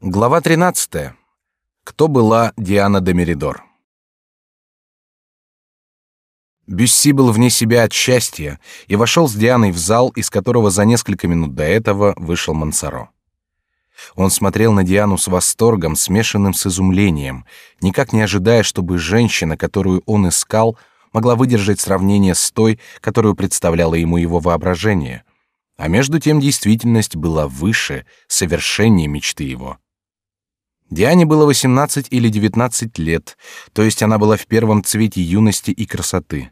Глава 13. Кто была Диана де Меридор? Бюсси был вне себя от счастья и вошел с Дианой в зал, из которого за несколько минут до этого вышел Мансаро. Он смотрел на Диану с восторгом, смешанным с изумлением, никак не ожидая, чтобы женщина, которую он искал, могла выдержать сравнение с той, которую представляло ему его воображение. А между тем действительность была выше, совершеннее мечты его. Диане было 18 или 19 лет, то есть она была в первом цвете юности и красоты.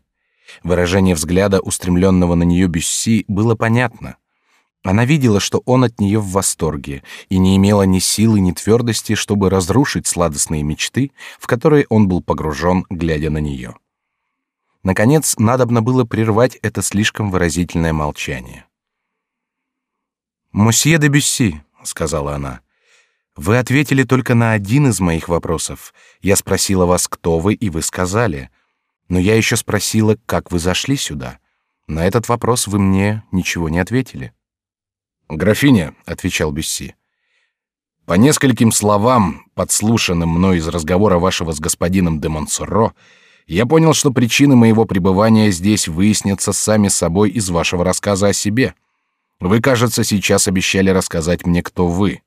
Выражение взгляда, устремленного на нее Бюсси, было понятно. Она видела, что он от нее в восторге, и не имела ни силы, ни твердости, чтобы разрушить сладостные мечты, в которые он был погружен, глядя на нее. Наконец, надобно было прервать это слишком выразительное молчание. «Мосье де Бюсси», — сказала она, — вы ответили только на один из моих вопросов. Я спросила вас, кто вы, и вы сказали. Но я еще спросила, как вы зашли сюда. На этот вопрос вы мне ничего не ответили. Графиня, отвечал Бюсси. По нескольким словам, подслушанным мной из разговора вашего с господином де Монсоро, я понял, что причины моего пребывания здесь выяснятся сами собой из вашего рассказа о себе. Вы, кажется, сейчас обещали рассказать мне, кто вы.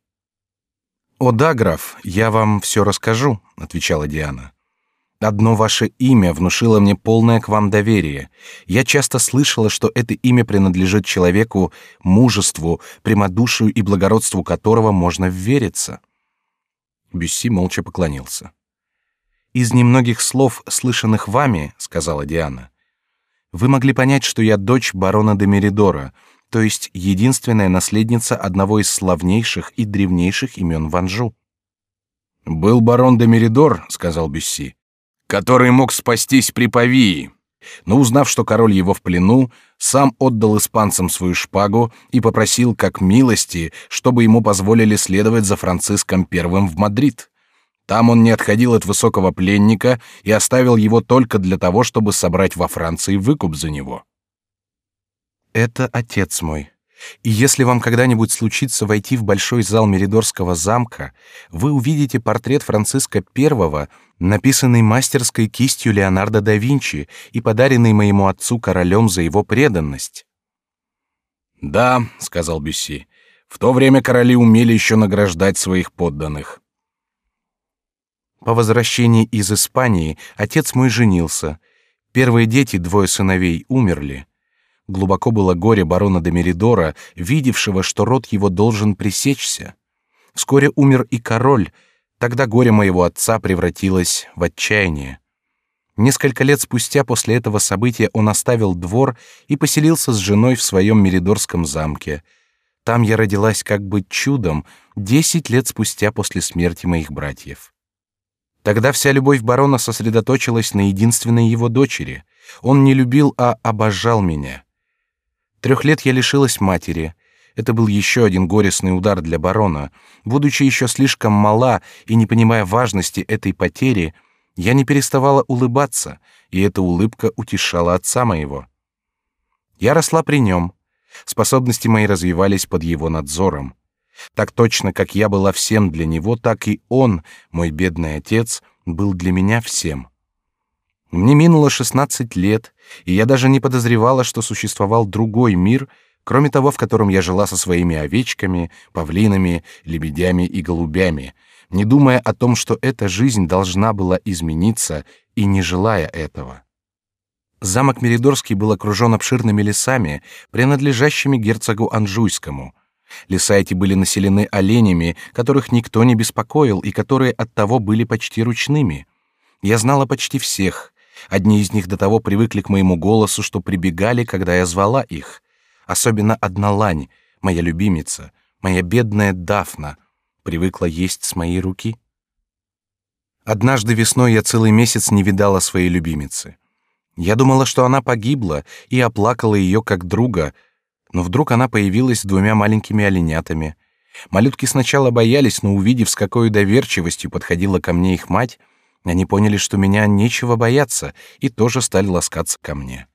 «О да, граф, я вам все расскажу», — отвечала Диана. «Одно ваше имя внушило мне полное к вам доверие. Я часто слышала, что это имя принадлежит человеку, мужеству, прямодушию и благородству которого можно вериться». Бюсси молча поклонился. «Из немногих слов, слышанных вами, — сказала Диана, — вы могли понять, что я дочь барона де Меридора, то есть единственная наследница одного из славнейших и древнейших имен в Анжу. «Был барон де Меридор», — сказал Бюсси, — «который мог спастись при Павии, но, узнав, что король его в плену, сам отдал испанцам свою шпагу и попросил как милости, чтобы ему позволили следовать за Франциском I в Мадрид. Там он не отходил от высокого пленника и оставил его только для того, чтобы собрать во Франции выкуп за него. Это отец мой. И если вам когда-нибудь случится войти в большой зал Меридорского замка, вы увидите портрет Франциска I, написанный мастерской кистью Леонардо да Винчи и подаренный моему отцу королем за его преданность. Да, сказал Бюсси. В то время короли умели еще награждать своих подданных. По возвращении из Испании отец мой женился. Первые дети, двое сыновей, умерли. Глубоко было горе барона де Меридора, видевшего, что род его должен пресечься. Вскоре умер и король. Тогда горе моего отца превратилось в отчаяние. Несколько лет спустя после этого события он оставил двор и поселился с женой в своем Меридорском замке. Там я родилась как бы чудом десять лет спустя после смерти моих братьев. Тогда вся любовь барона сосредоточилась на единственной его дочери. Он не любил, а обожал меня. Трех лет я лишилась матери. Это был еще один горестный удар для барона. Будучи еще слишком мала и не понимая важности этой потери, я не переставала улыбаться, и эта улыбка утешала отца моего. Я росла при нем. Способности мои развивались под его надзором. Так точно, как я была всем для него, так и он, мой бедный отец, был для меня всем. Мне минуло 16 лет, и я даже не подозревала, что существовал другой мир, кроме того, в котором я жила со своими овечками, павлинами, лебедями и голубями, не думая о том, что эта жизнь должна была измениться и не желая этого. Замок Меридорский был окружен обширными лесами, принадлежащими герцогу Анжуйскому. Леса эти были населены оленями, которых никто не беспокоил и которые оттого были почти ручными. Я знала почти всех, Одни из них до того привыкли к моему голосу, что прибегали, когда я звала их. Особенно одна лань, моя любимица, моя бедная Дафна, привыкла есть с моей руки. Однажды весной я целый месяц не видала своей любимицы. Я думала, что она погибла, и оплакала ее как друга, но вдруг она появилась с двумя маленькими оленятами. Малютки сначала боялись, но увидев, с какой доверчивостью подходила ко мне их мать, они поняли, что меня нечего бояться, и тоже стали ласкаться ко мне.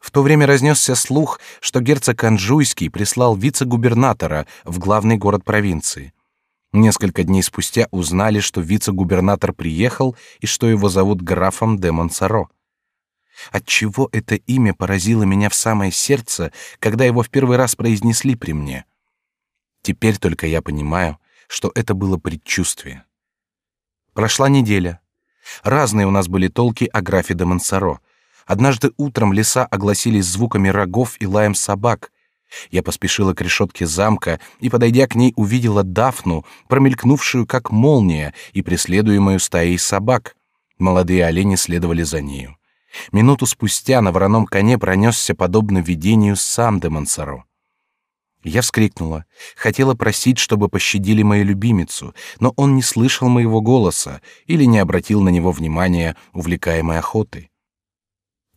В то время разнесся слух, что герцог Анжуйский прислал вице-губернатора в главный город провинции. Несколько дней спустя узнали, что вице-губернатор приехал и что его зовут графом де Монсоро. Отчего это имя поразило меня в самое сердце, когда его в первый раз произнесли при мне? Теперь только я понимаю, что это было предчувствие. Прошла неделя. Разные у нас были толки о графе де Монсоро. Однажды утром леса огласились звуками рогов и лаем собак. Я поспешила к решетке замка и, подойдя к ней, увидела Дафну, промелькнувшую как молния и преследуемую стаей собак. Молодые олени следовали за нею. Минуту спустя на вороном коне пронесся подобно видению сам де Монсоро. Я вскрикнула, хотела просить, чтобы пощадили мою любимицу, но он не слышал моего голоса или не обратил на него внимания, увлекаемой охотой.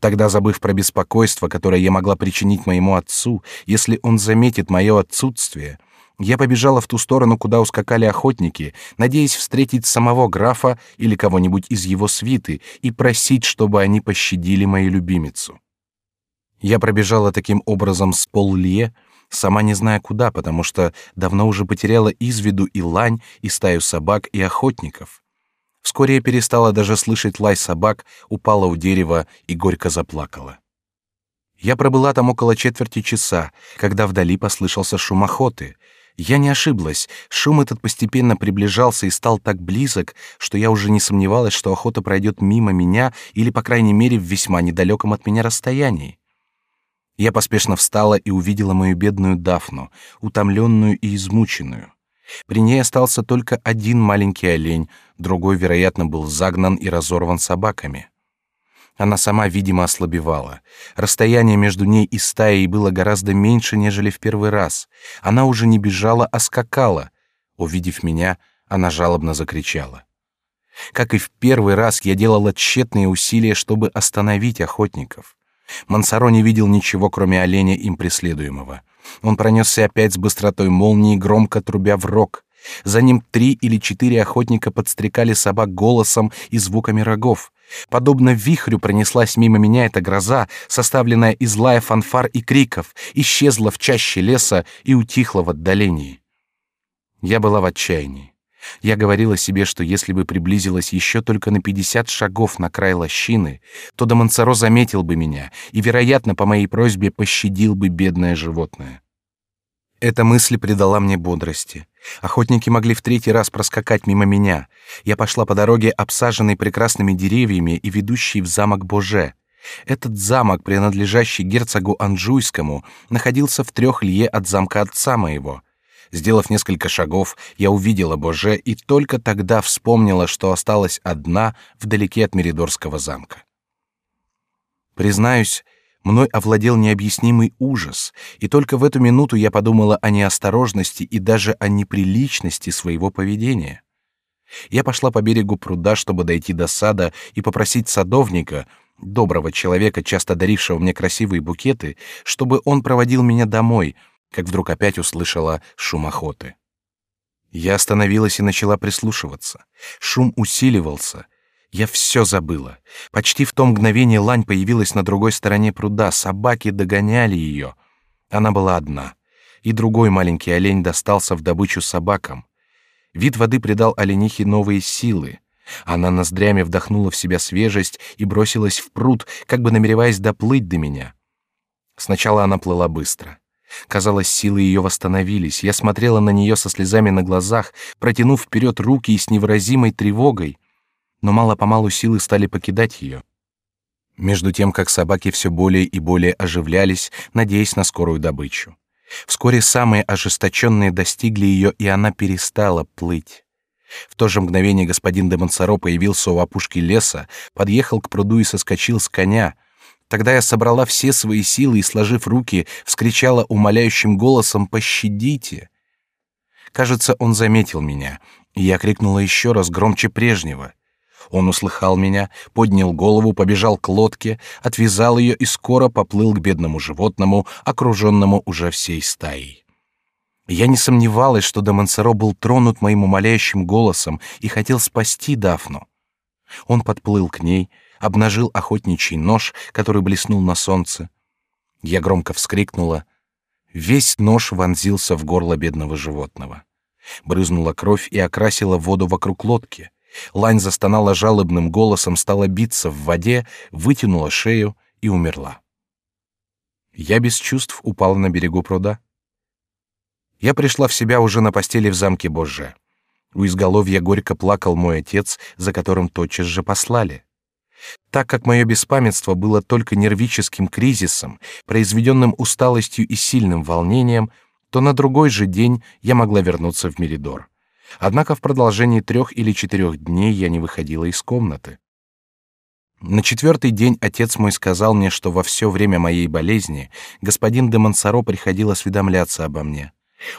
Тогда, забыв про беспокойство, которое я могла причинить моему отцу, если он заметит мое отсутствие, я побежала в ту сторону, куда ускакали охотники, надеясь встретить самого графа или кого-нибудь из его свиты и просить, чтобы они пощадили мою любимицу. Я пробежала таким образом с поллье, сама не зная куда, потому что давно уже потеряла из виду и лань, и стаю собак, и охотников. Вскоре я перестала даже слышать лай собак, упала у дерева и горько заплакала. Я пробыла там около четверти часа, когда вдали послышался шум охоты. Я не ошиблась, шум этот постепенно приближался и стал так близок, что я уже не сомневалась, что охота пройдет мимо меня или, по крайней мере, в весьма недалеком от меня расстоянии. Я поспешно встала и увидела мою бедную Дафну, утомленную и измученную. При ней остался только один маленький олень, другой, вероятно, был загнан и разорван собаками. Она сама, видимо, ослабевала. Расстояние между ней и стаей было гораздо меньше, нежели в первый раз. Она уже не бежала, а скакала. Увидев меня, она жалобно закричала. Как и в первый раз, я делала тщетные усилия, чтобы остановить охотников. Мансаро не видел ничего, кроме оленя им преследуемого. Он пронесся опять с быстротой молнии, громко трубя в рог. За ним три или четыре охотника подстрекали собак голосом и звуками рогов. Подобно вихрю пронеслась мимо меня эта гроза, составленная из лая фанфар и криков, исчезла в чаще леса и утихла в отдалении. Я была в отчаянии. Я говорила себе, что если бы приблизилась еще только на пятьдесят шагов на край лощины, то Дамансаро заметил бы меня и, вероятно, по моей просьбе пощадил бы бедное животное. Эта мысль придала мне бодрости. Охотники могли в третий раз проскакать мимо меня. Я пошла по дороге, обсаженной прекрасными деревьями и ведущей в замок Боже. Этот замок, принадлежащий герцогу Анжуйскому, находился в трех лье от замка отца моего. Сделав несколько шагов, я увидела Боже и только тогда вспомнила, что осталась одна вдалеке от Меридорского замка. Признаюсь, мной овладел необъяснимый ужас, и только в эту минуту я подумала о неосторожности и даже о неприличности своего поведения. Я пошла по берегу пруда, чтобы дойти до сада и попросить садовника, доброго человека, часто дарившего мне красивые букеты, чтобы он проводил меня домой, как вдруг опять услышала шум охоты. Я остановилась и начала прислушиваться. Шум усиливался. Я все забыла. Почти в то мгновение лань появилась на другой стороне пруда. Собаки догоняли ее. Она была одна. И другой маленький олень достался в добычу собакам. Вид воды придал оленихе новые силы. Она ноздрями вдохнула в себя свежесть и бросилась в пруд, как бы намереваясь доплыть до меня. Сначала она плыла быстро. Казалось, силы ее восстановились. Я смотрела на нее со слезами на глазах, протянув вперед руки и с невыразимой тревогой. Но мало-помалу силы стали покидать ее. Между тем, как собаки все более и более оживлялись, надеясь на скорую добычу. Вскоре самые ожесточенные достигли ее, и она перестала плыть. В то же мгновение господин де Монсоро появился у опушки леса, подъехал к пруду и соскочил с коня — Тогда я собрала все свои силы и, сложив руки, вскричала умоляющим голосом «Пощадите!». Кажется, он заметил меня, и я крикнула еще раз громче прежнего. Он услыхал меня, поднял голову, побежал к лодке, отвязал ее и скоро поплыл к бедному животному, окруженному уже всей стаей. Я не сомневалась, что Демонсеро был тронут моим умоляющим голосом и хотел спасти Дафну. Он подплыл к ней, обнажил охотничий нож, который блеснул на солнце. Я громко вскрикнула. Весь нож вонзился в горло бедного животного. Брызнула кровь и окрасила воду вокруг лодки. Лань застонала жалобным голосом, стала биться в воде, вытянула шею и умерла. Я без чувств упал на берегу пруда. Я пришла в себя уже на постели в замке Божже. У изголовья горько плакал мой отец, за которым тотчас же послали. Так как мое беспамятство было только нервическим кризисом, произведенным усталостью и сильным волнением, то на другой же день я могла вернуться в Меридор. Однако в продолжении трех или четырех дней я не выходила из комнаты. На четвертый день отец мой сказал мне, что во все время моей болезни господин де Монсоро приходил осведомляться обо мне.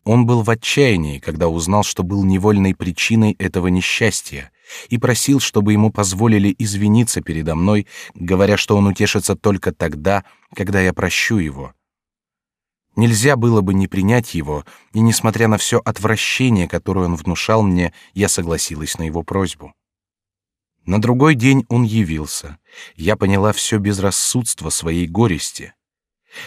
Он был в отчаянии, когда узнал, что был невольной причиной этого несчастья, и просил, чтобы ему позволили извиниться передо мной, говоря, что он утешится только тогда, когда я прощу его. Нельзя было бы не принять его, и несмотря на все отвращение, которое он внушал мне, я согласилась на его просьбу. На другой день он явился. Я поняла все безрассудство своей горести.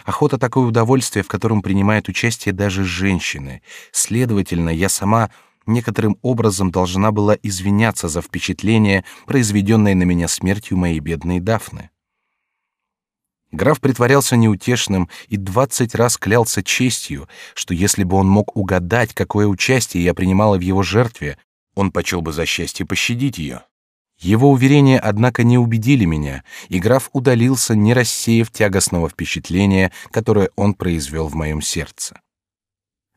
Охота такое удовольствие, в котором принимают участие даже женщины. Следовательно, я сама некоторым образом должна была извиняться за впечатление, произведенное на меня смертью моей бедной Дафны. Граф притворялся неутешным и двадцать раз клялся честью, что если бы он мог угадать, какое участие я принимала в его жертве, он почел бы за счастье пощадить ее. Его уверения, однако, не убедили меня, и граф удалился, не рассеяв тягостного впечатления, которое он произвел в моем сердце.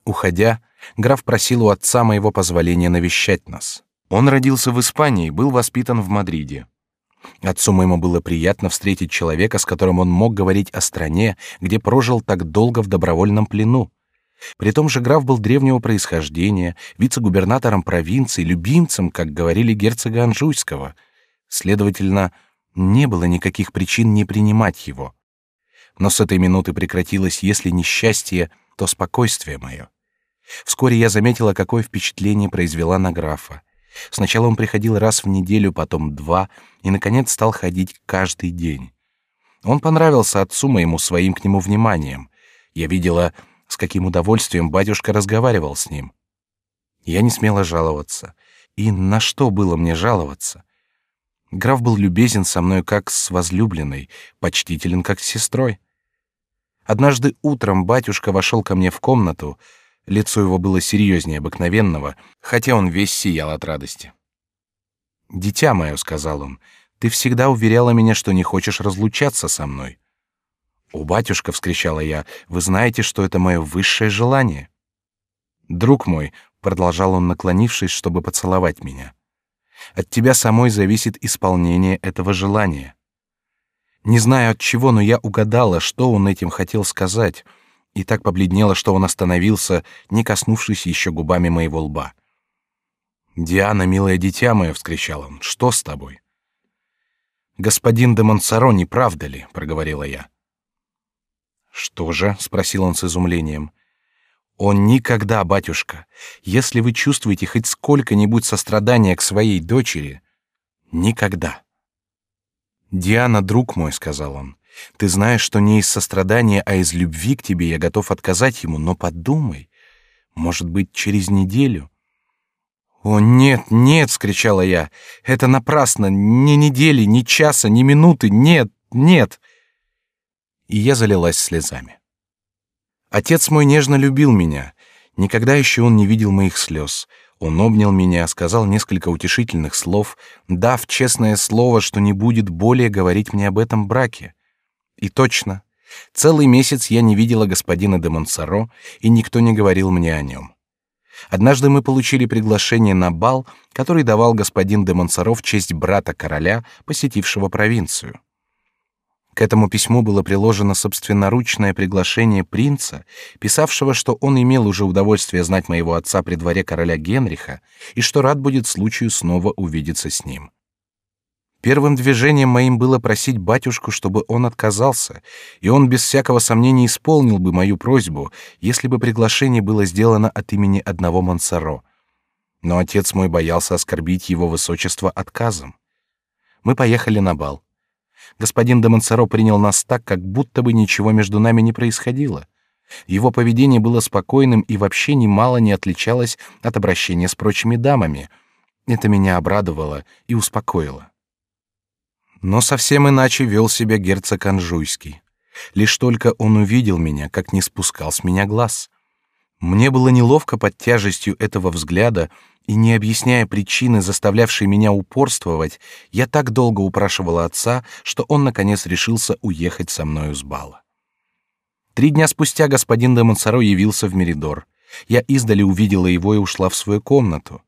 Уходя, граф просил у отца моего позволения навещать нас. Он родился в Испании, был воспитан в Мадриде. Отцу моему было приятно встретить человека, с которым он мог говорить о стране, где прожил так долго в добровольном плену, при том же граф был древнего происхождения, вице-губернатором провинции, любимцем, как говорили герцога Анжуйского. Следовательно, не было никаких причин не принимать его. Но с этой минуты прекратилось, если не счастье, то спокойствие мое. Вскоре я заметила, какое впечатление произвела на графа. Сначала он приходил раз в неделю, потом два, и, наконец, стал ходить каждый день. Он понравился отцу моему своим к нему вниманием. Я видела, с каким удовольствием батюшка разговаривал с ним. Я не смела жаловаться. И на что было мне жаловаться? Граф был любезен со мной как с возлюбленной, почтителен как с сестрой. Однажды утром батюшка вошел ко мне в комнату, лицо его было серьезнее обыкновенного, хотя он весь сиял от радости. «Дитя мое», — сказал он, — «ты всегда уверяла меня, что не хочешь разлучаться со мной. «О, батюшка!» — вскричала я. «Вы знаете, что это мое высшее желание?» «Друг мой», — продолжал он, наклонившись, чтобы поцеловать меня, — «от тебя самой зависит исполнение этого желания». Не знаю от чего, но я угадала, что он этим хотел сказать, и так побледнела, что он остановился, не коснувшись еще губами моего лба. «Диана, милое дитя мое!» — вскричал он. «Что с тобой?» «Господин де Монсоро, не правда ли?» — проговорила я. Что же? спросил он с изумлением. Он никогда, батюшка, если вы чувствуете хоть сколько-нибудь сострадания к своей дочери, никогда. Диана, друг мой, сказал он, ты знаешь, что не из сострадания, а из любви к тебе я готов отказать ему, но подумай, может быть, через неделю. О нет, нет, скричала я, это напрасно, ни недели, ни часа, ни минуты, нет, нет и я залилась слезами. Отец мой нежно любил меня. Никогда еще он не видел моих слез. Он обнял меня, сказал несколько утешительных слов, дав честное слово, что не будет более говорить мне об этом браке. И точно, целый месяц я не видела господина де Монсоро, и никто не говорил мне о нем. Однажды мы получили приглашение на бал, который давал господин де Монсоро в честь брата короля, посетившего провинцию. К этому письму было приложено собственноручное приглашение принца, писавшего, что он имел уже удовольствие знать моего отца при дворе короля Генриха и что рад будет случаю снова увидеться с ним. Первым движением моим было просить батюшку, чтобы он отказался, и он без всякого сомнения исполнил бы мою просьбу, если бы приглашение было сделано от имени одного Мансаро. Но отец мой боялся оскорбить его высочество отказом. Мы поехали на бал. Господин де Монсоро принял нас так, как будто бы ничего между нами не происходило. Его поведение было спокойным и вообще немало не отличалось от обращения с прочими дамами. Это меня обрадовало и успокоило. Но совсем иначе вел себя герцог Анжуйский. Лишь только он увидел меня, как не спускал с меня глаз. Мне было неловко под тяжестью этого взгляда, и не объясняя причины, заставлявшей меня упорствовать, я так долго упрашивала отца, что он наконец решился уехать со мною с бала. Три дня спустя господин де Монсоро явился в Меридор. Я издали увидела его и ушла в свою комнату.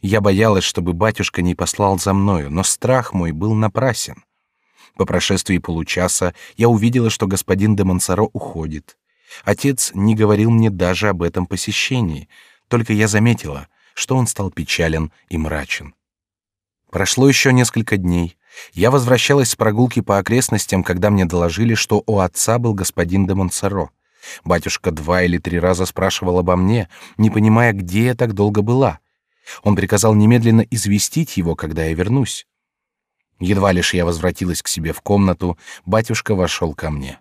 Я боялась, чтобы батюшка не послал за мною, но страх мой был напрасен. По прошествии получаса я увидела, что господин де Монсоро уходит. Отец не говорил мне даже об этом посещении, только я заметила, что он стал печален и мрачен. Прошло еще несколько дней. Я возвращалась с прогулки по окрестностям, когда мне доложили, что у отца был господин де Монсоро. Батюшка два или три раза спрашивал обо мне, не понимая, где я так долго была. Он приказал немедленно известить его, когда я вернусь. Едва лишь я возвратилась к себе в комнату, батюшка вошел ко мне.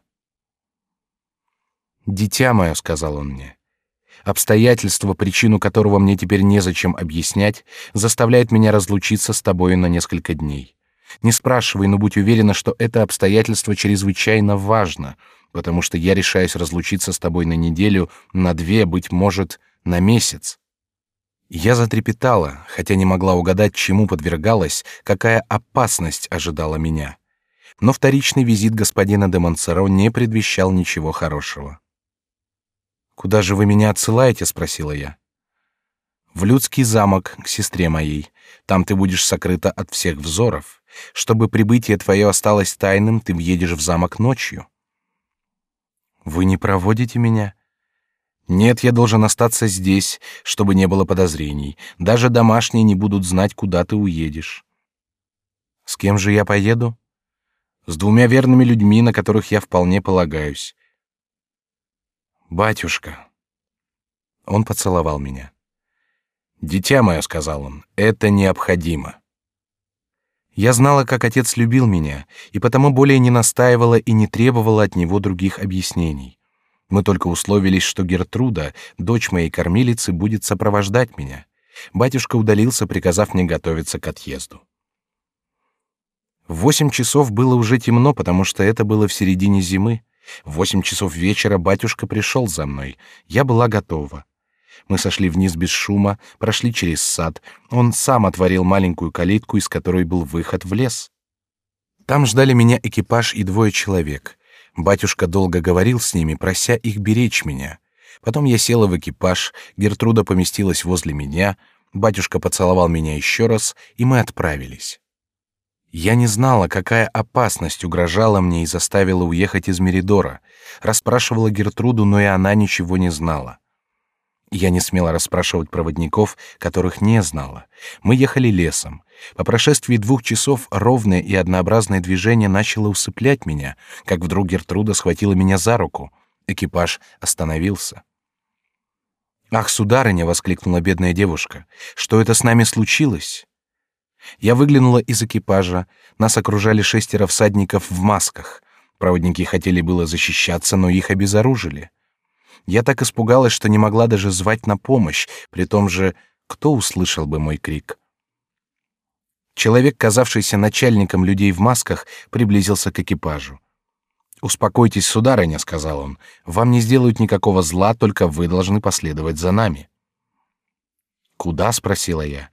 «Дитя мое», — сказал он мне, — «обстоятельство, причину которого мне теперь незачем объяснять, заставляет меня разлучиться с тобою на несколько дней. Не спрашивай, но будь уверена, что это обстоятельство чрезвычайно важно, потому что я решаюсь разлучиться с тобой на неделю, на две, быть может, на месяц. Я затрепетала, хотя не могла угадать, чему подвергалась, какая опасность ожидала меня. Но вторичный визит господина де Монсоро не предвещал ничего хорошего. Куда же вы меня отсылаете? – спросила я. В людский замок к сестре моей. Там ты будешь сокрыта от всех взоров. Чтобы прибытие твое осталось тайным, ты въедешь в замок ночью. Вы не проводите меня? Нет, я должен остаться здесь, чтобы не было подозрений. Даже домашние не будут знать, куда ты уедешь. С кем же я поеду? С двумя верными людьми, на которых я вполне полагаюсь. Батюшка. Он поцеловал меня. Дитя мое, сказал он, это необходимо. Я знала, как отец любил меня, и потому более не настаивала и не требовала от него других объяснений. Мы только условились, что Гертруда, дочь моей кормилицы, будет сопровождать меня. Батюшка удалился, приказав мне готовиться к отъезду. В восемь часов было уже темно, потому что это было в середине зимы. В восемь часов вечера батюшка пришел за мной. Я была готова. Мы сошли вниз без шума, прошли через сад. Он сам отворил маленькую калитку, из которой был выход в лес. Там ждали меня экипаж и двое человек. Батюшка долго говорил с ними, прося их беречь меня. Потом я села в экипаж, Гертруда поместилась возле меня, батюшка поцеловал меня еще раз, и мы отправились. Я не знала, какая опасность угрожала мне и заставила уехать из Меридора. Расспрашивала Гертруду, но и она ничего не знала. Я не смела расспрашивать проводников, которых не знала. Мы ехали лесом. По прошествии двух часов ровное и однообразное движение начало усыплять меня, как вдруг Гертруда схватила меня за руку. Экипаж остановился. «Ах, сударыня!» — воскликнула бедная девушка. «Что это с нами случилось?» Я выглянула из экипажа. Нас окружали шестеро всадников в масках. Проводники хотели было защищаться, но их обезоружили. Я так испугалась, что не могла даже звать на помощь, при том же, кто услышал бы мой крик? Человек, казавшийся начальником людей в масках, приблизился к экипажу. «Успокойтесь, сударыня», — сказал он, — «вам не сделают никакого зла, только вы должны последовать за нами». «Куда?» — спросила я.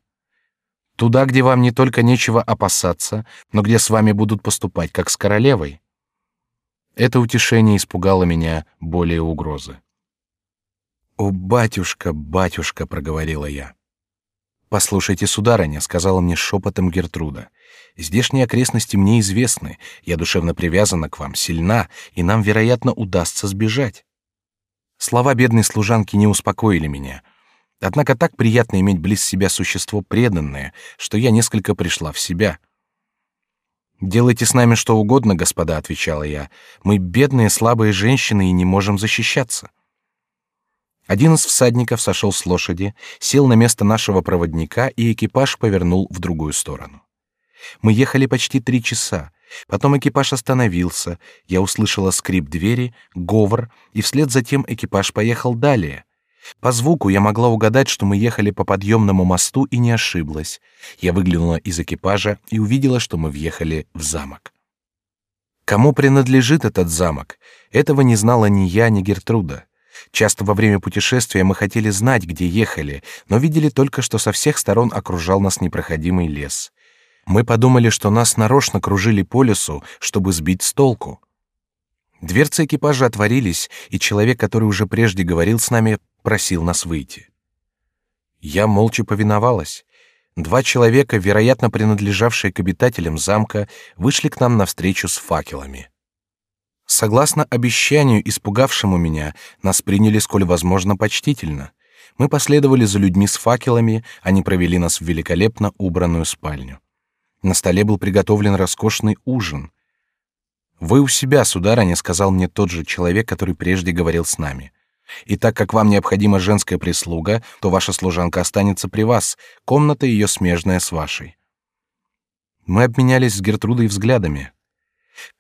«Туда, где вам не только нечего опасаться, но где с вами будут поступать, как с королевой». Это утешение испугало меня более угрозы. «О, батюшка, батюшка!» — проговорила я. «Послушайте, сударыня», — сказала мне шепотом Гертруда, — «здешние окрестности мне известны, я душевно привязана к вам, сильна, и нам, вероятно, удастся сбежать». Слова бедной служанки не успокоили меня. Однако так приятно иметь близ себя существо преданное, что я несколько пришла в себя. «Делайте с нами что угодно, господа», — отвечала я. «Мы бедные, слабые женщины и не можем защищаться». Один из всадников сошел с лошади, сел на место нашего проводника, и экипаж повернул в другую сторону. Мы ехали почти три часа. Потом экипаж остановился, я услышала скрип двери, говор, и вслед за тем экипаж поехал далее. По звуку я могла угадать, что мы ехали по подъемному мосту и не ошиблась. Я выглянула из экипажа и увидела, что мы въехали в замок. Кому принадлежит этот замок? Этого не знала ни я, ни Гертруда. Часто во время путешествия мы хотели знать, где ехали, но видели только, что со всех сторон окружал нас непроходимый лес. Мы подумали, что нас нарочно кружили по лесу, чтобы сбить с толку. Дверцы экипажа отворились, и человек, который уже прежде говорил с нами, просил нас выйти. Я молча повиновалась. Два человека, вероятно, принадлежавшие к обитателям замка, вышли к нам навстречу с факелами. Согласно обещанию, испугавшему меня, нас приняли сколь возможно почтительно. Мы последовали за людьми с факелами, они провели нас в великолепно убранную спальню. На столе был приготовлен роскошный ужин. Вы у себя, сударыня, сказал мне тот же человек, который прежде говорил с нами. И так как вам необходима женская прислуга, то ваша служанка останется при вас, комната ее смежная с вашей. Мы обменялись с Гертрудой взглядами.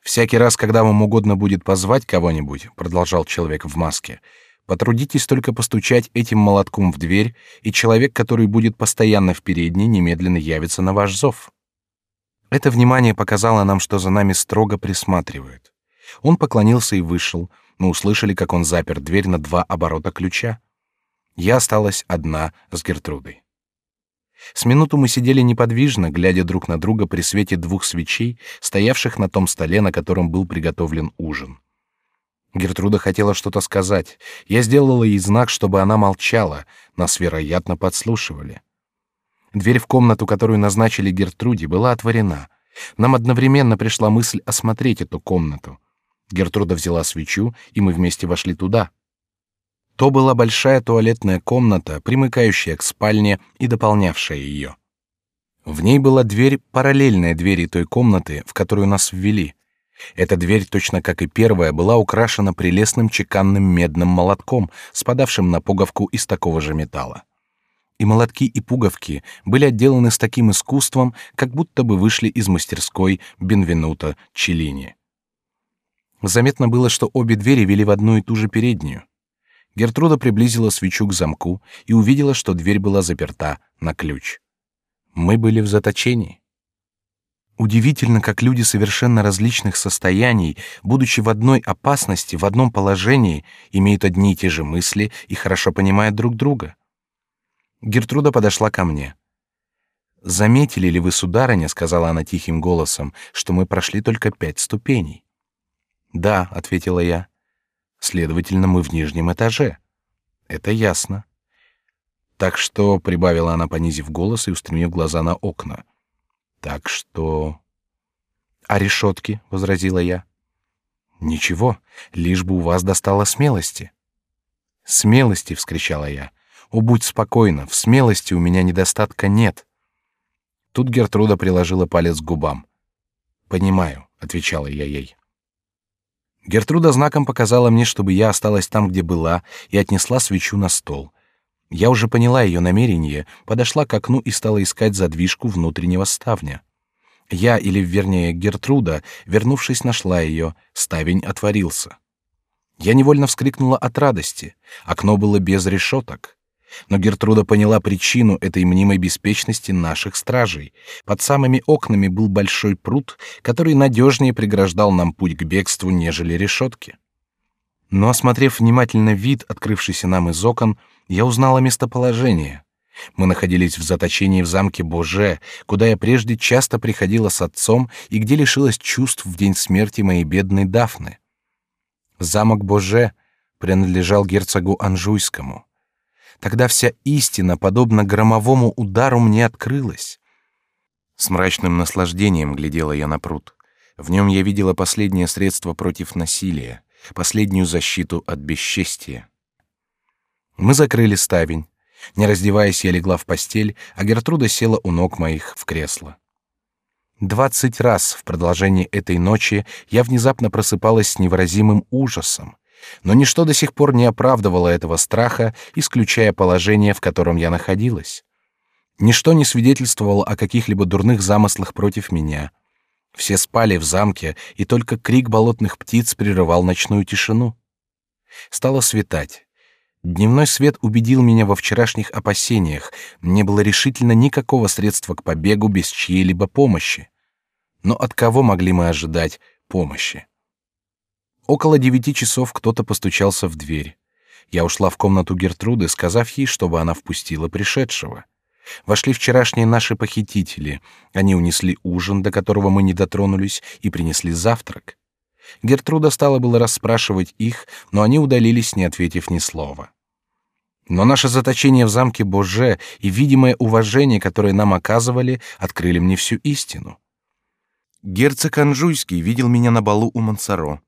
Всякий раз, когда вам угодно будет позвать кого-нибудь, продолжал человек в маске, потрудитесь только постучать этим молотком в дверь, и человек, который будет постоянно в передней, немедленно явится на ваш зов. Это внимание показало нам, что за нами строго присматривают. Он поклонился и вышел. Мы услышали, как он запер дверь на два оборота ключа. Я осталась одна с Гертрудой. С минуту мы сидели неподвижно, глядя друг на друга при свете двух свечей, стоявших на том столе, на котором был приготовлен ужин. Гертруда хотела что-то сказать. Я сделала ей знак, чтобы она молчала. Нас, вероятно, подслушивали. Дверь в комнату, которую назначили Гертруде, была отворена. Нам одновременно пришла мысль осмотреть эту комнату. Гертруда взяла свечу, и мы вместе вошли туда. То была большая туалетная комната, примыкающая к спальне и дополнявшая ее. В ней была дверь, параллельная двери той комнаты, в которую нас ввели. Эта дверь, точно как и первая, была украшена прелестным чеканным медным молотком, спадавшим на пуговку из такого же металла. И молотки и пуговки были отделаны с таким искусством, как будто бы вышли из мастерской Бенвенуто Челлини. Заметно было, что обе двери вели в одну и ту же переднюю. Гертруда приблизила свечу к замку и увидела, что дверь была заперта на ключ. Мы были в заточении. Удивительно, как люди совершенно различных состояний, будучи в одной опасности, в одном положении, имеют одни и те же мысли и хорошо понимают друг друга. Гертруда подошла ко мне. Заметили ли вы, сударыня, сказала она тихим голосом, что мы прошли только пять ступеней? Да, ответила я. Следовательно, мы в нижнем этаже. Это ясно. Так что, прибавила она, понизив голос и устремив глаза на окна. Так что... А решетки, возразила я. Ничего, лишь бы у вас достало смелости. Смелости, вскричала я. О, будь спокойна, в смелости у меня недостатка нет. Тут Гертруда приложила палец к губам. Понимаю, отвечала я ей. Гертруда знаком показала мне, чтобы я осталась там, где была, и отнесла свечу на стол. Я уже поняла ее намерение, подошла к окну и стала искать задвижку внутреннего ставня. Я, или вернее Гертруда, вернувшись, нашла ее, ставень отворился. Я невольно вскрикнула от радости. Окно было без решеток. Но Гертруда поняла причину этой мнимой беспечности наших стражей. Под самыми окнами был большой пруд, который надежнее преграждал нам путь к бегству, нежели решетки. Но осмотрев внимательно вид, открывшийся нам из окон, я узнала местоположение. Мы находились в заточении в замке Боже, куда я прежде часто приходила с отцом и где лишилась чувств в день смерти моей бедной Дафны. Замок Боже принадлежал герцогу Анжуйскому. Тогда вся истина, подобно громовому удару, мне открылась. С мрачным наслаждением глядела я на пруд. В нем я видела последнее средство против насилия, последнюю защиту от бесчестия. Мы закрыли ставень. Не раздеваясь, я легла в постель, а Гертруда села у ног моих в кресло. Двадцать раз в продолжении этой ночи я внезапно просыпалась с невыразимым ужасом, но ничто до сих пор не оправдывало этого страха, исключая положение, в котором я находилась. Ничто не свидетельствовало о каких-либо дурных замыслах против меня. Все спали в замке, и только крик болотных птиц прерывал ночную тишину. Стало светать. Дневной свет убедил меня во вчерашних опасениях. Не было решительно никакого средства к побегу без чьей-либо помощи. Но от кого могли мы ожидать помощи? Около девяти часов кто-то постучался в дверь. Я ушла в комнату Гертруды, сказав ей, чтобы она впустила пришедшего. Вошли вчерашние наши похитители. Они унесли ужин, до которого мы не дотронулись, и принесли завтрак. Гертруда стала было расспрашивать их, но они удалились, не ответив ни слова. Но наше заточение в замке Боже и видимое уважение, которое нам оказывали, открыли мне всю истину. Герцог Анжуйский видел меня на балу у Мансаро.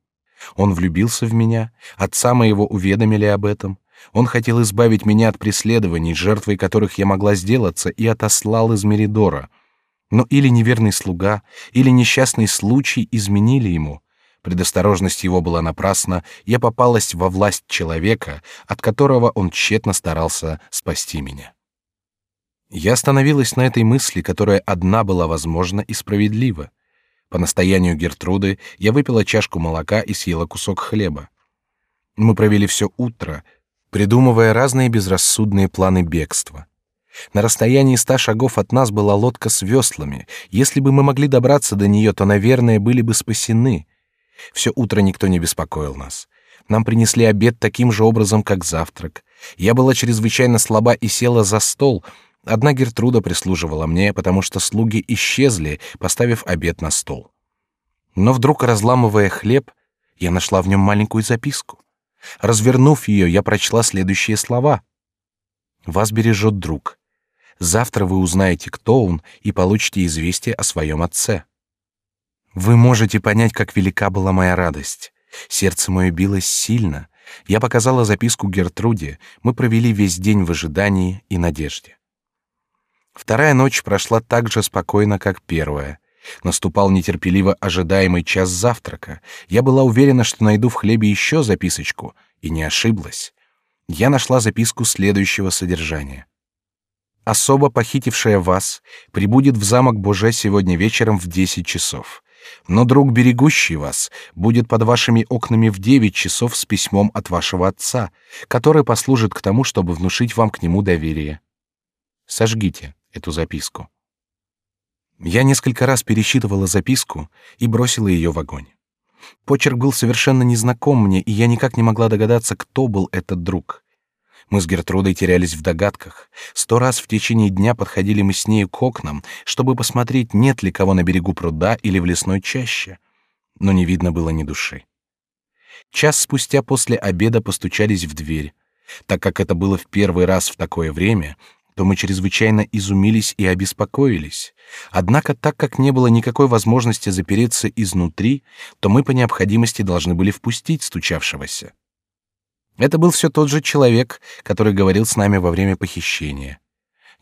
Он влюбился в меня, отца моего уведомили об этом. Он хотел избавить меня от преследований, жертвой которых я могла сделаться, и отослал из Меридора. Но или неверный слуга, или несчастный случай изменили ему. Предосторожность его была напрасна, я попалась во власть человека, от которого он тщетно старался спасти меня. Я остановилась на этой мысли, которая одна была возможна и справедлива. По настоянию Гертруды я выпила чашку молока и съела кусок хлеба. Мы провели все утро, придумывая разные безрассудные планы бегства. На расстоянии ста шагов от нас была лодка с веслами. Если бы мы могли добраться до нее, то, наверное, были бы спасены. Все утро никто не беспокоил нас. Нам принесли обед таким же образом, как завтрак. Я была чрезвычайно слаба и села за стол. Одна Гертруда прислуживала мне, потому что слуги исчезли, поставив обед на стол. Но вдруг, разламывая хлеб, я нашла в нем маленькую записку. Развернув ее, я прочла следующие слова: "Вас бережет друг. Завтра вы узнаете, кто он, и получите известие о своем отце". Вы можете понять, как велика была моя радость. Сердце мое билось сильно. Я показала записку Гертруде. Мы провели весь день в ожидании и надежде. Вторая ночь прошла так же спокойно, как первая. Наступал нетерпеливо ожидаемый час завтрака. Я была уверена, что найду в хлебе еще записочку, и не ошиблась. Я нашла записку следующего содержания. Особо похитившая вас прибудет в замок Боже сегодня вечером в десять часов. Но друг, берегущий вас, будет под вашими окнами в девять часов с письмом от вашего отца, который послужит к тому, чтобы внушить вам к нему доверие. Сожгите эту записку. Я несколько раз пересчитывала записку и бросила ее в огонь. Почерк был совершенно незнаком мне, и я никак не могла догадаться, кто был этот друг. Мы с Гертрудой терялись в догадках. Сто раз в течение дня подходили мы с ней к окнам, чтобы посмотреть, нет ли кого на берегу пруда или в лесной чаще. Но не видно было ни души. Час спустя после обеда постучались в дверь. Так как это было в первый раз в такое время, то мы чрезвычайно изумились и обеспокоились. Однако, так как не было никакой возможности запереться изнутри, то мы по необходимости должны были впустить стучавшегося. Это был все тот же человек, который говорил с нами во время похищения.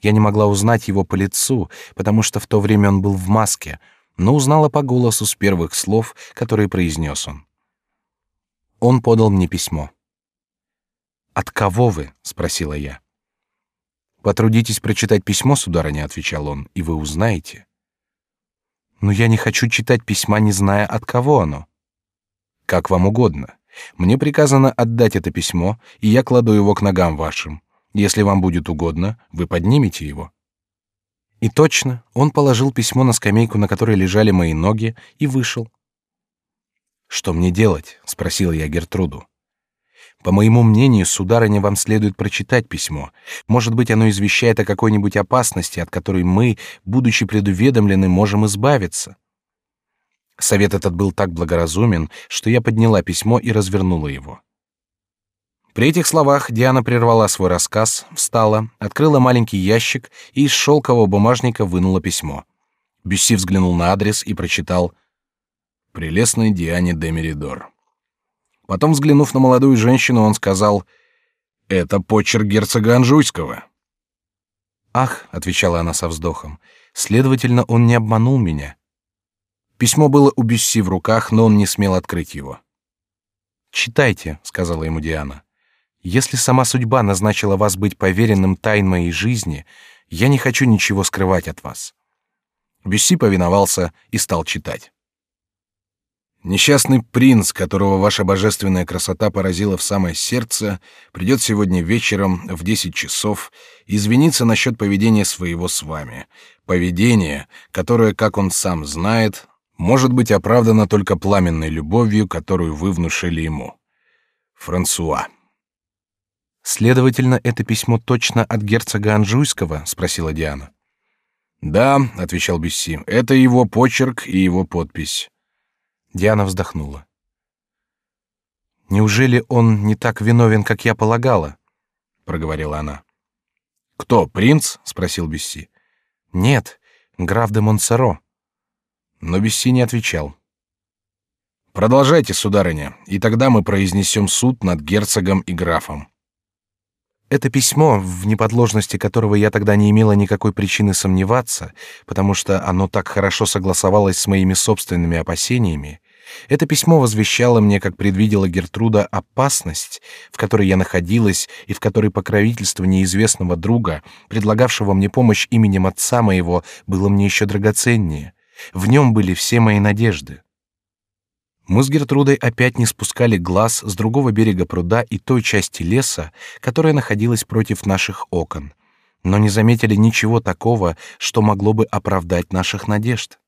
Я не могла узнать его по лицу, потому что в то время он был в маске, но узнала по голосу с первых слов, которые произнес он. Он подал мне письмо. От кого вы? – спросила я. Потрудитесь прочитать письмо, сударыня, отвечал он, и вы узнаете. Но я не хочу читать письма, не зная от кого оно. Как вам угодно. Мне приказано отдать это письмо, и я кладу его к ногам вашим. Если вам будет угодно, вы поднимете его. И точно, он положил письмо на скамейку, на которой лежали мои ноги, и вышел. Что мне делать? – спросил я Гертруду. По моему мнению, сударыня, вам следует прочитать письмо. Может быть, оно извещает о какой-нибудь опасности, от которой мы, будучи предуведомлены, можем избавиться. Совет этот был так благоразумен, что я подняла письмо и развернула его. При этих словах Диана прервала свой рассказ, встала, открыла маленький ящик и из шелкового бумажника вынула письмо. Бюсси взглянул на адрес и прочитал «Прелестной Диане де Меридор». Потом, взглянув на молодую женщину, он сказал «Это почерк герцога Анжуйского». «Ах», — отвечала она со вздохом, — «следовательно, он не обманул меня». Письмо было у Бюсси в руках, но он не смел открыть его. «Читайте», — сказала ему Диана. «Если сама судьба назначила вас быть поверенным тайн моей жизни, я не хочу ничего скрывать от вас». Бюсси повиновался и стал читать. Несчастный принц, которого ваша божественная красота поразила в самое сердце, придет сегодня вечером в десять часов извиниться насчет поведения своего с вами. Поведение, которое, как он сам знает, может быть оправдано только пламенной любовью, которую вы внушили ему. Франсуа. Следовательно, это письмо точно от герцога Анжуйского, спросила Диана. Да, отвечал Бесси, это его почерк и его подпись. Диана вздохнула. Неужели он не так виновен, как я полагала? проговорила она. Кто, принц? спросил Бесси. Нет, граф де Монсоро. Но Бесси не отвечал. Продолжайте, сударыня, и тогда мы произнесем суд над герцогом и графом. Это письмо, в неподложности которого я тогда не имела никакой причины сомневаться, потому что оно так хорошо согласовалось с моими собственными опасениями, это письмо возвещало мне, как предвидела Гертруда, опасность, в которой я находилась и в которой покровительство неизвестного друга, предлагавшего мне помощь именем отца моего, было мне еще драгоценнее. В нем были все мои надежды. Мы с Гертрудой опять не спускали глаз с другого берега пруда и той части леса, которая находилась против наших окон, но не заметили ничего такого, что могло бы оправдать наших надежд.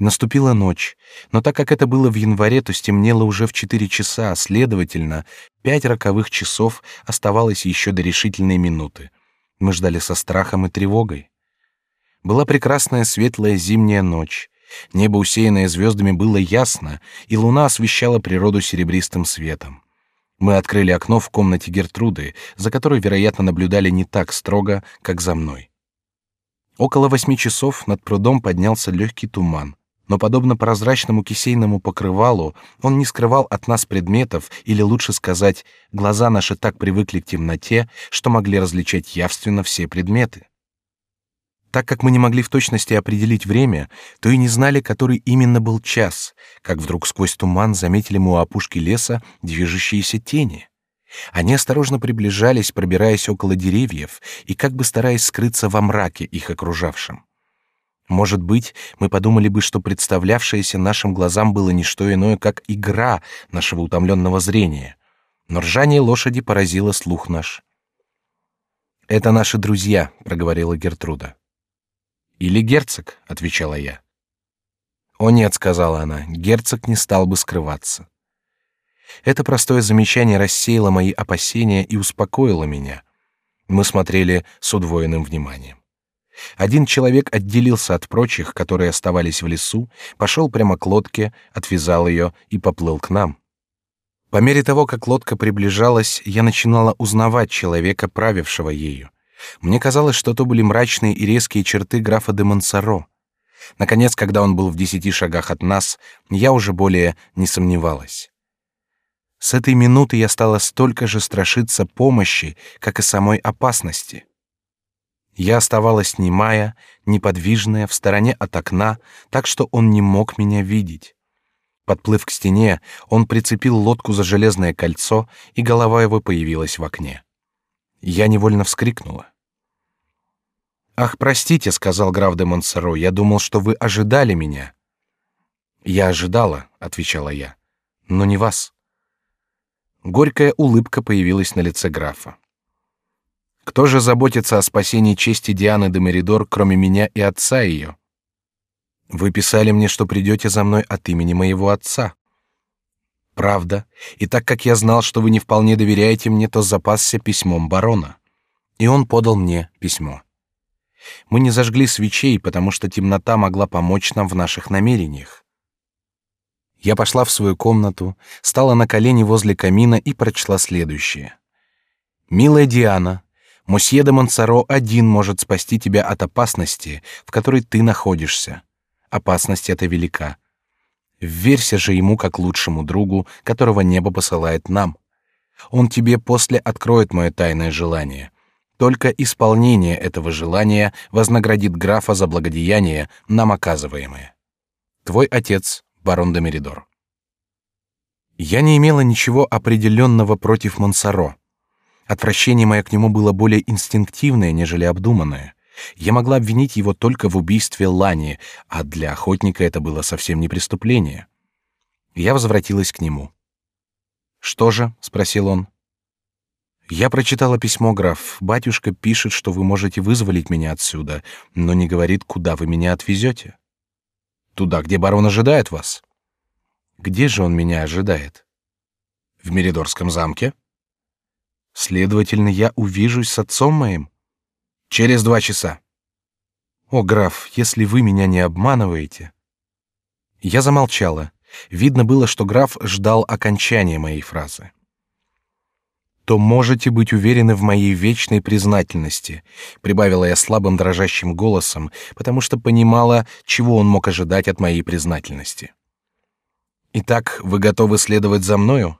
Наступила ночь, но так как это было в январе, то стемнело уже в четыре часа, а следовательно, пять роковых часов оставалось еще до решительной минуты. Мы ждали со страхом и тревогой. Была прекрасная светлая зимняя ночь. Небо, усеянное звездами, было ясно, и луна освещала природу серебристым светом. Мы открыли окно в комнате Гертруды, за которой, вероятно, наблюдали не так строго, как за мной. Около восьми часов над прудом поднялся легкий туман, но, подобно прозрачному кисейному покрывалу, он не скрывал от нас предметов, или лучше сказать, глаза наши так привыкли к темноте, что могли различать явственно все предметы. Так как мы не могли в точности определить время, то и не знали, который именно был час, как вдруг сквозь туман заметили мы у опушки леса движущиеся тени. Они осторожно приближались, пробираясь около деревьев и как бы стараясь скрыться во мраке их окружавшем. Может быть, мы подумали бы, что представлявшееся нашим глазам было не что иное, как игра нашего утомленного зрения. Но ржание лошади поразило слух наш. «Это наши друзья», — проговорила Гертруда. Или герцог, отвечала я. О нет, сказала она, герцог не стал бы скрываться. Это простое замечание рассеяло мои опасения и успокоило меня. Мы смотрели с удвоенным вниманием. Один человек отделился от прочих, которые оставались в лесу, пошел прямо к лодке, отвязал ее и поплыл к нам. По мере того, как лодка приближалась, я начинала узнавать человека, правившего ею. Мне казалось, что то были мрачные и резкие черты графа де Монсоро. Наконец, когда он был в десяти шагах от нас, я уже более не сомневалась. С этой минуты я стала столько же страшиться помощи, как и самой опасности. Я оставалась немая, неподвижная, в стороне от окна, так что он не мог меня видеть. Подплыв к стене, он прицепил лодку за железное кольцо, и голова его появилась в окне. Я невольно вскрикнула. Ах, простите, сказал граф де Монсоро, я думал, что вы ожидали меня. Я ожидала, отвечала я, но не вас. Горькая улыбка появилась на лице графа. Кто же заботится о спасении чести Дианы де Меридор, кроме меня и отца ее? Вы писали мне, что придете за мной от имени моего отца. Правда. И так как я знал, что вы не вполне доверяете мне, то запасся письмом барона. И он подал мне письмо. Мы не зажгли свечей, потому что темнота могла помочь нам в наших намерениях. Я пошла в свою комнату, стала на колени возле камина и прочла следующее: "Милая Диана, Мосье де Монсоро один может спасти тебя от опасности, в которой ты находишься. Опасность эта велика. Вверься же ему как лучшему другу, которого небо посылает нам. Он тебе после откроет мое тайное желание. Только исполнение этого желания вознаградит графа за благодеяние, нам оказываемое. Твой отец, барон де Меридор. Я не имела ничего определенного против Монсоро. Отвращение мое к нему было более инстинктивное, нежели обдуманное. Я могла обвинить его только в убийстве Лани, а для охотника это было совсем не преступление. Я возвратилась к нему. Что же? спросил он. Я прочитала письмо, граф. Батюшка пишет, что вы можете вызволить меня отсюда, но не говорит, куда вы меня отвезете. Туда, где барон ожидает вас. Где же он меня ожидает? В Меридорском замке. Следовательно, я увижусь с отцом моим через два часа. О, граф, если вы меня не обманываете. Я замолчала. Видно было, что граф ждал окончания моей фразы то можете быть уверены в моей вечной признательности, прибавила я слабым дрожащим голосом, потому что понимала, чего он мог ожидать от моей признательности. Итак, вы готовы следовать за мною?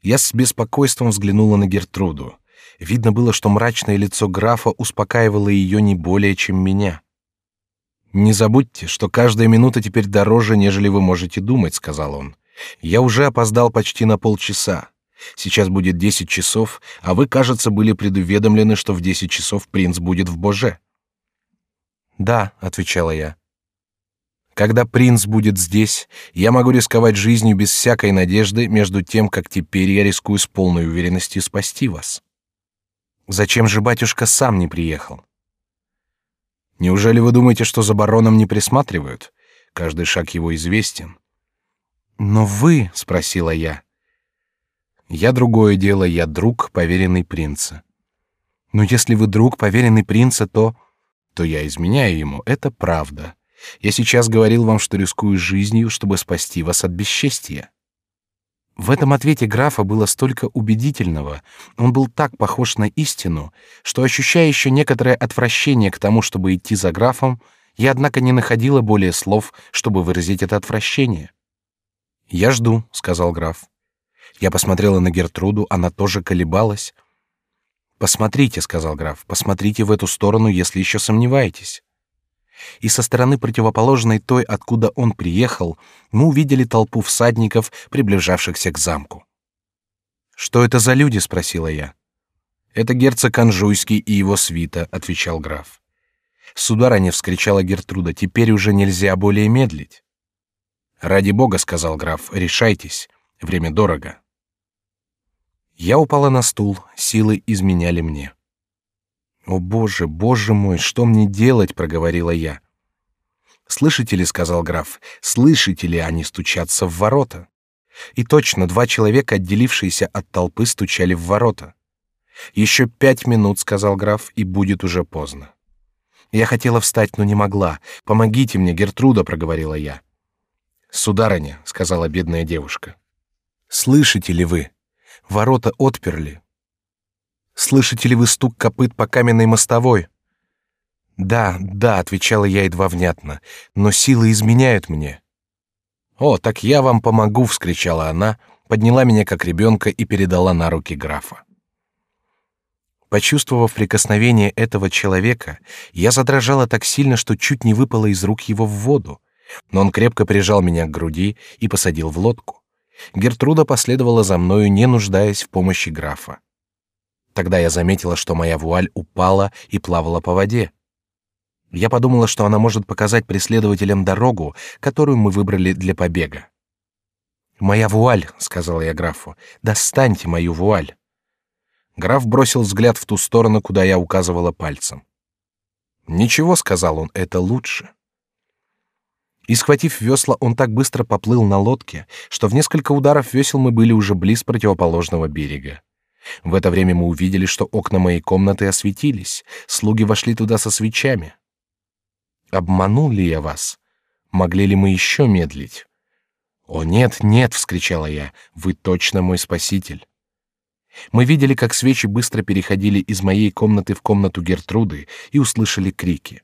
Я с беспокойством взглянула на Гертруду. Видно было, что мрачное лицо графа успокаивало ее не более, чем меня. Не забудьте, что каждая минута теперь дороже, нежели вы можете думать, сказал он. Я уже опоздал почти на полчаса. Сейчас будет десять часов, а вы, кажется, были предуведомлены, что в десять часов принц будет в Боже. Да, отвечала я. Когда принц будет здесь, я могу рисковать жизнью без всякой надежды, между тем, как теперь я рискую с полной уверенностью спасти вас. Зачем же батюшка сам не приехал? Неужели вы думаете, что за бароном не присматривают? Каждый шаг его известен. Но вы, спросила я, я другое дело, я друг, поверенный принца. Но если вы друг, поверенный принца, то... То я изменяю ему, это правда. Я сейчас говорил вам, что рискую жизнью, чтобы спасти вас от бесчестия. В этом ответе графа было столько убедительного, он был так похож на истину, что, ощущая еще некоторое отвращение к тому, чтобы идти за графом, я, однако, не находила более слов, чтобы выразить это отвращение. «Я жду», — сказал граф. Я посмотрела на Гертруду, она тоже колебалась. Посмотрите, сказал граф, посмотрите в эту сторону, если еще сомневаетесь. И со стороны противоположной той, откуда он приехал, мы увидели толпу всадников, приближавшихся к замку. Что это за люди? спросила я. Это герцог Анжуйский и его свита, отвечал граф. Сударыня вскричала Гертруда, теперь уже нельзя более медлить. Ради бога, сказал граф, решайтесь, время дорого. Я упала на стул, силы изменяли мне. О боже, боже мой, что мне делать, проговорила я. Слышите ли, сказал граф, слышите ли, они стучатся в ворота. И точно два человека, отделившиеся от толпы, стучали в ворота. Еще пять минут, сказал граф, и будет уже поздно. Я хотела встать, но не могла. Помогите мне, Гертруда, проговорила я. Сударыня, сказала бедная девушка. Слышите ли вы? Ворота отперли. Слышите ли вы стук копыт по каменной мостовой? Да, да, отвечала я едва внятно, но силы изменяют мне. О, так я вам помогу, вскричала она, подняла меня как ребенка и передала на руки графа. Почувствовав прикосновение этого человека, я задрожала так сильно, что чуть не выпала из рук его в воду, но он крепко прижал меня к груди и посадил в лодку. Гертруда последовала за мною, не нуждаясь в помощи графа. Тогда я заметила, что моя вуаль упала и плавала по воде. Я подумала, что она может показать преследователям дорогу, которую мы выбрали для побега. Моя вуаль, сказала я графу, достаньте мою вуаль. Граф бросил взгляд в ту сторону, куда я указывала пальцем. Ничего, сказал он, это лучше. И схватив весла, он так быстро поплыл на лодке, что в несколько ударов весел мы были уже близ противоположного берега. В это время мы увидели, что окна моей комнаты осветились, слуги вошли туда со свечами. Обманул ли я вас? Могли ли мы еще медлить? О нет, нет, вскричала я, вы точно мой спаситель. Мы видели, как свечи быстро переходили из моей комнаты в комнату Гертруды и услышали крики.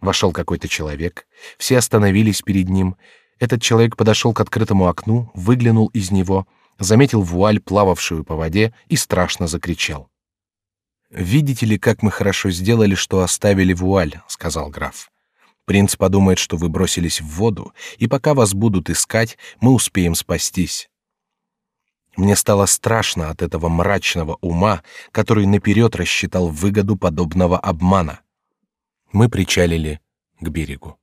Вошел какой-то человек, все остановились перед ним. Этот человек подошел к открытому окну, выглянул из него, заметил вуаль, плававшую по воде, и страшно закричал. Видите ли, как мы хорошо сделали, что оставили вуаль, сказал граф. Принц подумает, что вы бросились в воду, и пока вас будут искать, мы успеем спастись. Мне стало страшно от этого мрачного ума, который наперед рассчитал выгоду подобного обмана мы причалили к берегу.